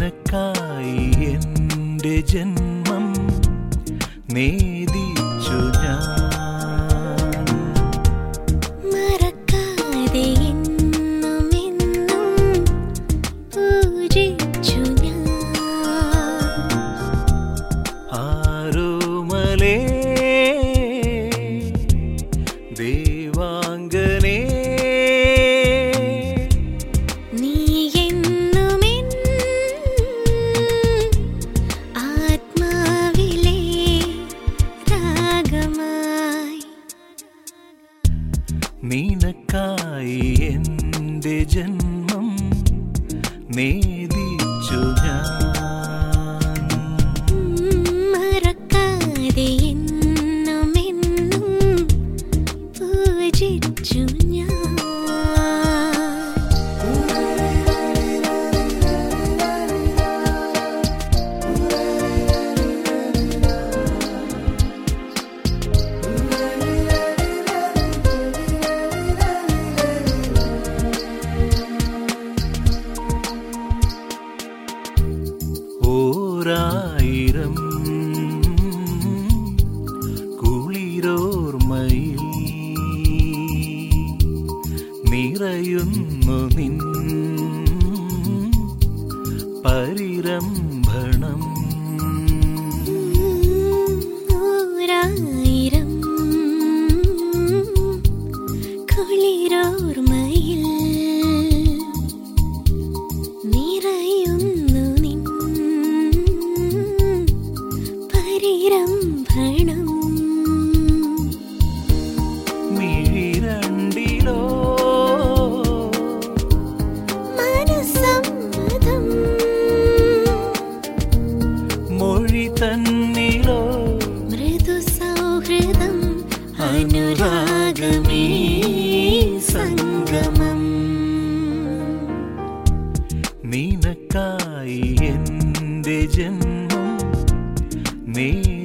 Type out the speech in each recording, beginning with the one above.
നിനക്കായി എന്റെ ജന്മം നേദിച്ചു ഞാൻ. ആരോമലേ നിനക്കായി എന്റെ ജന്മം നേദിച്ചു ഓരായിരം കുളിരോർമ്മയിൽ നിറയുന്നു നിൻ പരിരംഭണം. അനുരാഗമേ സംഗമം. നിനക്കായി എന്റെ ജന്മം നേദിച്ചു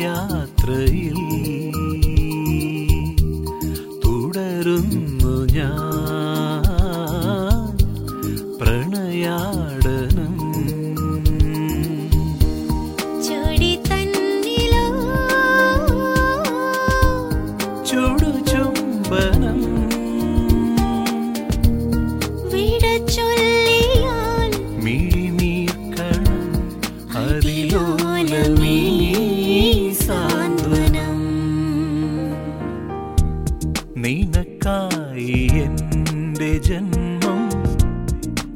പദയാത്രയിൽ തുടരുന്നു ഞാൻ പ്രണയാടനം. മീ മിഴിനീർക്കണം അതിലോലമീ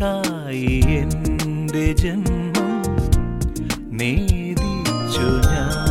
നിനക്കായി എന്റെ ജന്മം നേദിച്ചു ഞാൻ.